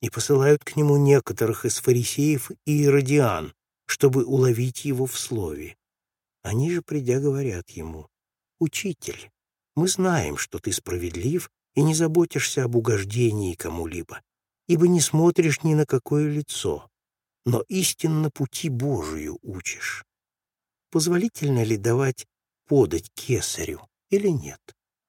и посылают к нему некоторых из фарисеев и иродиан, чтобы уловить его в слове. Они же, придя, говорят ему, «Учитель, мы знаем, что ты справедлив и не заботишься об угождении кому-либо, ибо не смотришь ни на какое лицо, но истинно пути Божию учишь. Позволительно ли давать подать кесарю или нет?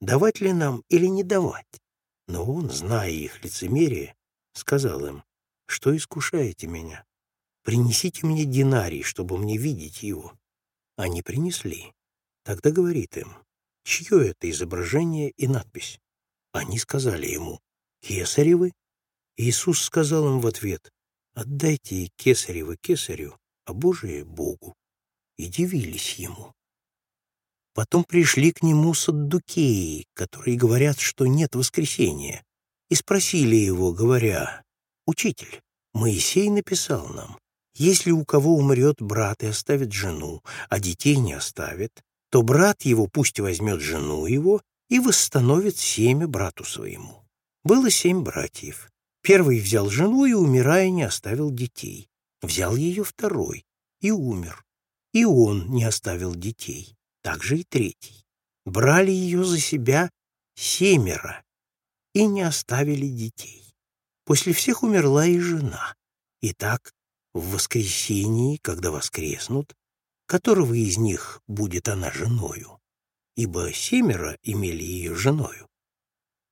Давать ли нам или не давать? Но он, зная их лицемерие, сказал им, что искушаете меня? Принесите мне динарий, чтобы мне видеть его. Они принесли. Тогда говорит им, чье это изображение и надпись? Они сказали ему, кесаревы. Иисус сказал им в ответ, отдайте кесарево кесарю, а Божие — Богу. И дивились ему. Потом пришли к нему саддукеи, которые говорят, что нет воскресения, и спросили его, говоря, «Учитель, Моисей написал нам, если у кого умрет брат и оставит жену, а детей не оставит, то брат его пусть возьмет жену его и восстановит семя брату своему. Было семь братьев. Первый взял жену и, умирая, не оставил детей. Взял ее второй и умер. И он не оставил детей. Так же и третий. Брали ее за себя семеро и не оставили детей. После всех умерла и жена. И так в воскресении, когда воскреснут, которого из них будет она женою? Ибо семеро имели ее женою.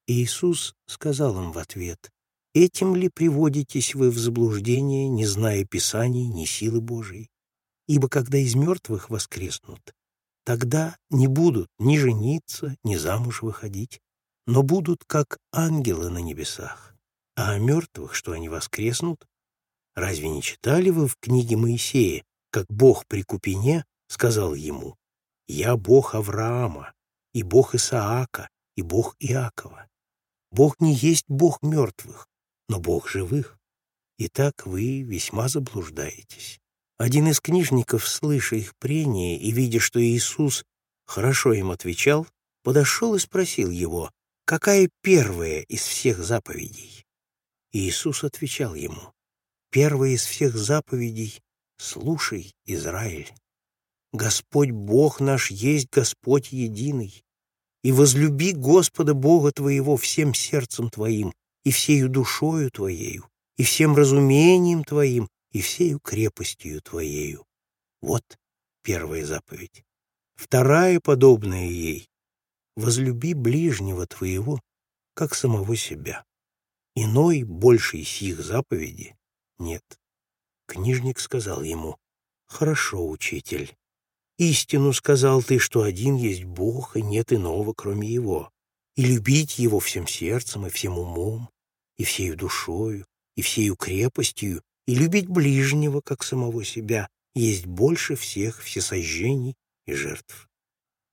Иисус сказал им в ответ, «Этим ли приводитесь вы в заблуждение, не зная Писаний, ни силы Божией? Ибо когда из мертвых воскреснут, тогда не будут ни жениться, ни замуж выходить, но будут как ангелы на небесах. А о мертвых, что они воскреснут, разве не читали вы в книге Моисея, как Бог при Купине сказал ему, «Я Бог Авраама, и Бог Исаака, и Бог Иакова. Бог не есть Бог мертвых, но Бог живых. Итак, вы весьма заблуждаетесь». Один из книжников, слыша их прения и видя, что Иисус хорошо им отвечал, подошел и спросил его, какая первая из всех заповедей? Иисус отвечал ему, первая из всех заповедей — слушай, Израиль. Господь Бог наш есть Господь единый, и возлюби Господа Бога твоего всем сердцем твоим, и всею душою твоею, и всем разумением твоим, и всею крепостью твоею. Вот первая заповедь. Вторая, подобная ей, возлюби ближнего твоего, как самого себя. Иной, большей сих заповеди, нет. Книжник сказал ему, «Хорошо, учитель. Истину сказал ты, что один есть Бог, и нет иного, кроме Его, и любить Его всем сердцем и всем умом, и всею душою, и всею крепостью, и любить ближнего, как самого себя, есть больше всех всесожжений и жертв».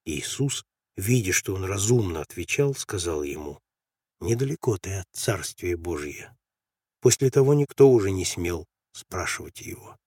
Иисус видя, что он разумно отвечал, сказал ему, «Недалеко ты от Царствия Божия». После того никто уже не смел спрашивать его.